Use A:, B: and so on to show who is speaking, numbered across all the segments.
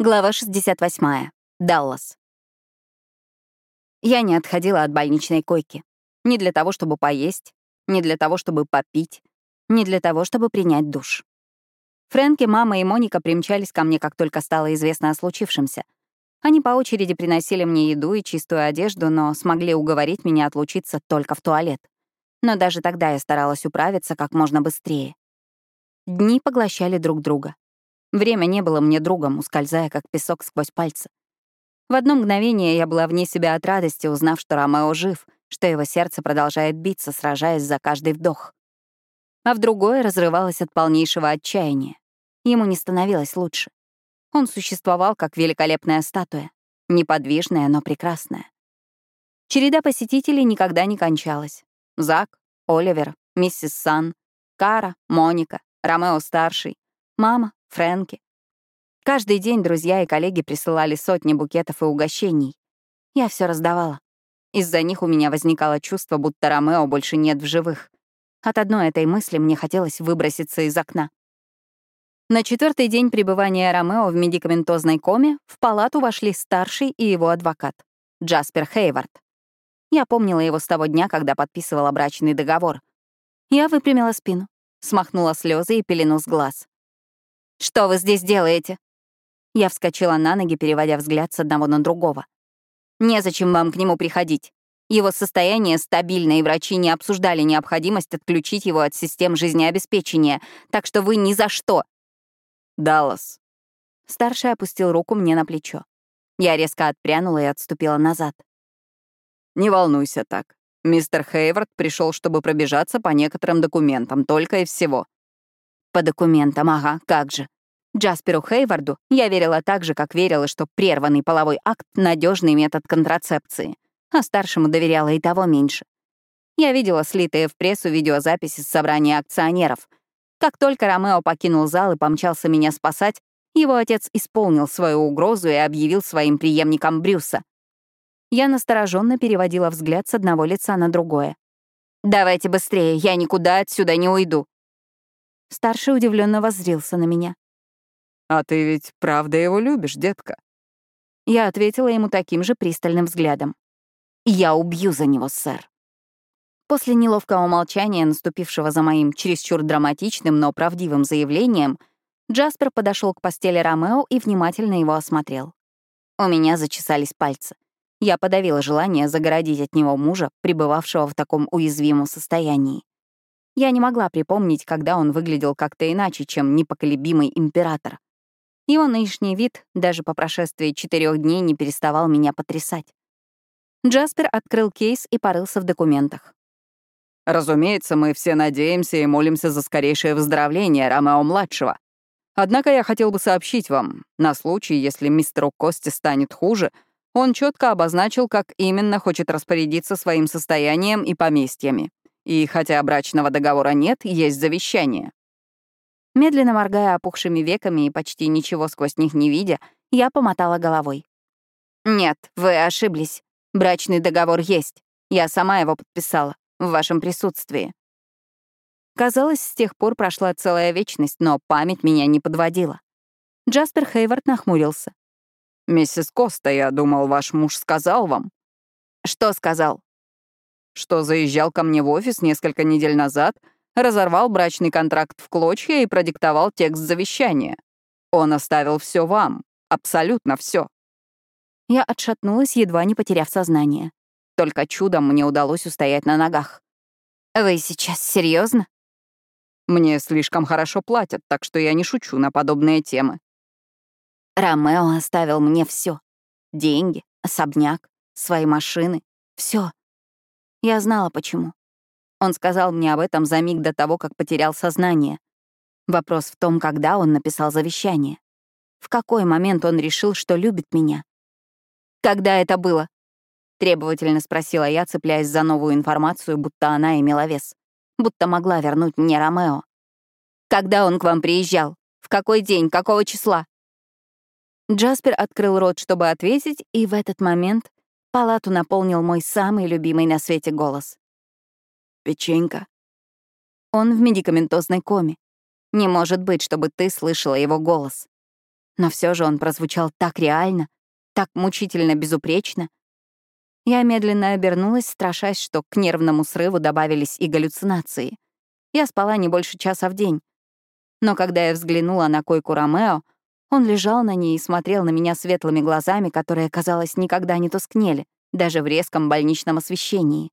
A: Глава 68. Даллас. Я не отходила от больничной койки. Ни для того, чтобы поесть, ни для того, чтобы попить, ни для того, чтобы принять душ. Фрэнки, мама и Моника примчались ко мне, как только стало известно о случившемся. Они по очереди приносили мне еду и чистую одежду, но смогли уговорить меня отлучиться только в туалет. Но даже тогда я старалась управиться как можно быстрее. Дни поглощали друг друга. Время не было мне другом, ускользая, как песок сквозь пальцы. В одно мгновение я была вне себя от радости, узнав, что Ромео жив, что его сердце продолжает биться, сражаясь за каждый вдох. А в другое разрывалось от полнейшего отчаяния. Ему не становилось лучше. Он существовал как великолепная статуя, неподвижная, но прекрасная. Череда посетителей никогда не кончалась. Зак, Оливер, миссис Сан, Кара, Моника, Ромео-старший, мама, Фрэнки. Каждый день друзья и коллеги присылали сотни букетов и угощений. Я все раздавала. Из-за них у меня возникало чувство, будто Ромео больше нет в живых. От одной этой мысли мне хотелось выброситься из окна. На четвертый день пребывания Ромео в медикаментозной коме в палату вошли старший и его адвокат, Джаспер Хейвард. Я помнила его с того дня, когда подписывала брачный договор. Я выпрямила спину, смахнула слезы и пелену с глаз. «Что вы здесь делаете?» Я вскочила на ноги, переводя взгляд с одного на другого. «Незачем вам к нему приходить. Его состояние стабильно, и врачи не обсуждали необходимость отключить его от систем жизнеобеспечения, так что вы ни за что».
B: «Даллас».
A: Старший опустил руку мне на плечо. Я резко отпрянула и отступила назад.
B: «Не волнуйся так. Мистер Хейвард пришел, чтобы пробежаться по некоторым документам, только и всего.
A: По документам, ага, как же. Джасперу Хейварду я верила так же, как верила, что прерванный половой акт — надежный метод контрацепции, а старшему доверяла и того меньше. Я видела слитые в прессу видеозаписи с собрания акционеров. Как только Ромео покинул зал и помчался меня спасать, его отец исполнил свою угрозу и объявил своим преемником Брюса. Я настороженно переводила взгляд с одного лица на другое. «Давайте быстрее, я никуда отсюда не уйду», Старший удивленно воззрился на меня.
B: «А ты ведь правда его любишь, детка?»
A: Я ответила ему таким же пристальным взглядом. «Я убью за него, сэр». После неловкого молчания, наступившего за моим чересчур драматичным, но правдивым заявлением, Джаспер подошел к постели Ромео и внимательно его осмотрел. У меня зачесались пальцы. Я подавила желание загородить от него мужа, пребывавшего в таком уязвимом состоянии. Я не могла припомнить, когда он выглядел как-то иначе, чем непоколебимый император. Его нынешний вид даже по прошествии четырех дней не переставал меня потрясать. Джаспер открыл кейс и порылся в документах.
B: «Разумеется, мы все надеемся и молимся за скорейшее выздоровление Ромео-младшего. Однако я хотел бы сообщить вам, на случай, если мистеру Кости станет хуже, он четко обозначил, как именно хочет распорядиться своим состоянием и поместьями. И хотя брачного договора нет, есть завещание.
A: Медленно моргая опухшими веками и почти ничего сквозь них не видя, я помотала головой. «Нет, вы ошиблись. Брачный договор есть. Я сама его подписала. В вашем присутствии». Казалось, с тех пор прошла целая вечность, но память меня не подводила. Джаспер Хейвард нахмурился.
B: «Миссис Коста, я думал, ваш муж сказал вам».
A: «Что сказал?»
B: Что заезжал ко мне в офис несколько недель назад, разорвал брачный контракт в клочья и продиктовал текст завещания. Он оставил все вам, абсолютно все.
A: Я отшатнулась, едва не потеряв сознание. Только чудом мне удалось устоять на ногах. «Вы сейчас серьезно?
B: Мне слишком хорошо платят, так что я не шучу на подобные темы.
A: Ромео оставил мне все: Деньги, особняк, свои машины, все. Я знала, почему. Он сказал мне об этом за миг до того, как потерял сознание. Вопрос в том, когда он написал завещание. В какой момент он решил, что любит меня? «Когда это было?» — требовательно спросила я, цепляясь за новую информацию, будто она имела вес. Будто могла вернуть мне Ромео. «Когда он к вам приезжал? В какой день? Какого числа?» Джаспер открыл рот, чтобы ответить, и в этот момент Палату наполнил мой самый любимый на свете голос.
B: «Печенька».
A: Он в медикаментозной коме. Не может быть, чтобы ты слышала его голос. Но все же он прозвучал так реально, так мучительно безупречно. Я медленно обернулась, страшась, что к нервному срыву добавились и галлюцинации. Я спала не больше часа в день. Но когда я взглянула на койку Ромео, он лежал на ней и смотрел на меня светлыми глазами, которые, казалось, никогда не тускнели, даже в резком больничном освещении.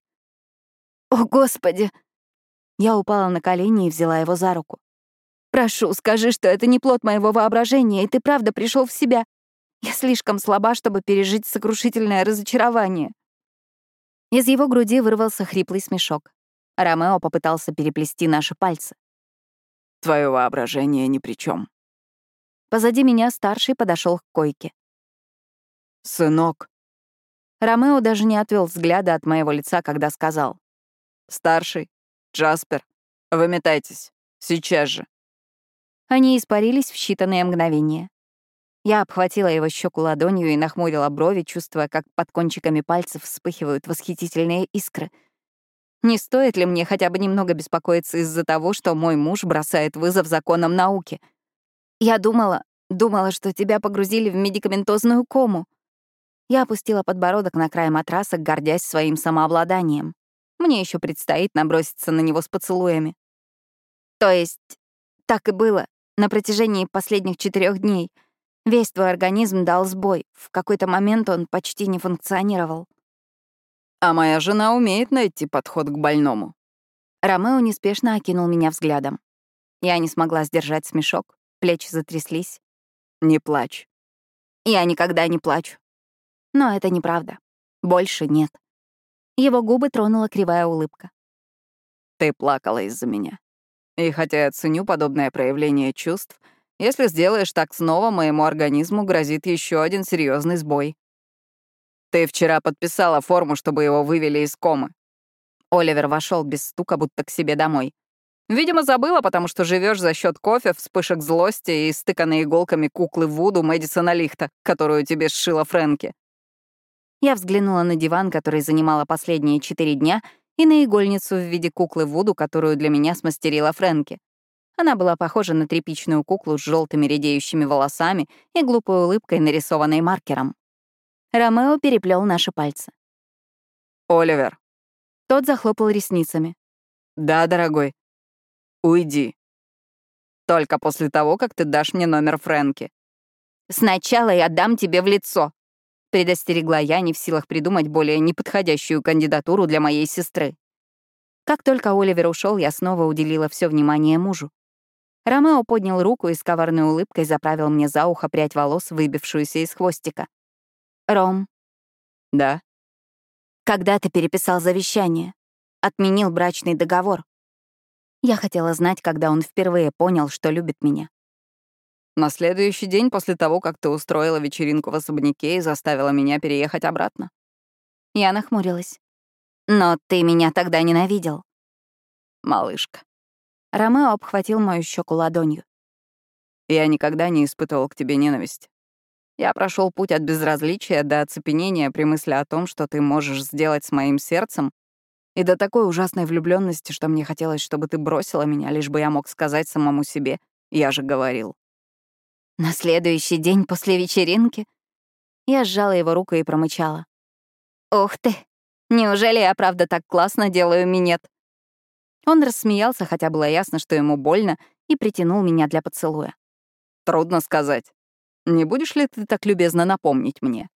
A: «О, Господи!» Я упала на колени и взяла его за руку. «Прошу, скажи, что это не плод моего воображения, и ты правда пришел в себя. Я слишком слаба, чтобы пережить сокрушительное разочарование». Из его груди вырвался хриплый смешок. Ромео попытался переплести наши пальцы.
B: Твое воображение ни при чем.
A: Позади меня старший подошел к койке.
B: «Сынок».
A: Ромео даже не отвел взгляда от моего лица, когда сказал.
B: «Старший, Джаспер, выметайтесь. Сейчас же».
A: Они испарились в считанные мгновения. Я обхватила его щеку ладонью и нахмурила брови, чувствуя, как под кончиками пальцев вспыхивают восхитительные искры. Не стоит ли мне хотя бы немного беспокоиться из-за того, что мой муж бросает вызов законам науки? Я думала, думала, что тебя погрузили в медикаментозную кому. Я опустила подбородок на край матраса, гордясь своим самообладанием. Мне еще предстоит наброситься на него с поцелуями. То есть, так и было на протяжении последних четырех дней — Весь твой организм дал сбой. В какой-то момент он почти не функционировал.
B: А моя жена умеет найти подход к больному.
A: Ромео неспешно окинул меня взглядом. Я не смогла сдержать смешок, плечи затряслись.
B: Не плачь.
A: Я никогда не плачу. Но это неправда. Больше нет. Его губы тронула кривая улыбка.
B: Ты плакала из-за меня. И хотя я ценю подобное проявление чувств, если сделаешь так снова, моему организму грозит еще один серьезный сбой. Ты вчера подписала форму, чтобы его вывели из комы. Оливер вошел без стука, будто к себе домой. Видимо, забыла, потому что живешь за счет кофе, вспышек злости и стыканной иголками куклы Вуду Мэдисона Лихта, которую тебе сшила Фрэнки.
A: Я взглянула на диван, который занимала последние четыре дня, и на игольницу в виде куклы Вуду, которую для меня смастерила Фрэнки. Она была похожа на тряпичную куклу с желтыми редеющими волосами и глупой улыбкой, нарисованной маркером. Ромео переплел наши пальцы.
B: «Оливер».
A: Тот захлопал ресницами.
B: «Да, дорогой. Уйди. Только после того, как ты дашь мне номер Фрэнки».
A: «Сначала я дам тебе в лицо», — предостерегла я, не в силах придумать более неподходящую кандидатуру для моей сестры. Как только Оливер ушел, я снова уделила все внимание мужу. Ромео поднял руку и с коварной улыбкой заправил мне за ухо прядь волос, выбившуюся из хвостика. «Ром».
B: «Да?»
A: «Когда ты переписал завещание? Отменил брачный договор?» Я хотела знать, когда он впервые понял, что любит меня.
B: На следующий день после того, как ты устроила вечеринку в особняке и заставила меня переехать обратно.
A: Я нахмурилась. «Но ты меня тогда ненавидел».
B: «Малышка,
A: Ромео обхватил мою щеку ладонью.
B: «Я никогда не испытывал к тебе ненависти. Я прошел путь от безразличия до оцепенения при мысли о том, что ты можешь сделать с моим сердцем, и до такой ужасной влюбленности, что мне хотелось, чтобы ты бросила меня, лишь бы я мог сказать самому себе, я же говорил.
A: На следующий день после вечеринки я сжала его руку и промычала. «Ух ты! Неужели я правда так классно делаю минет?» Он рассмеялся, хотя было ясно, что ему больно, и притянул меня для поцелуя.
B: «Трудно сказать. Не будешь ли ты так любезно напомнить мне?»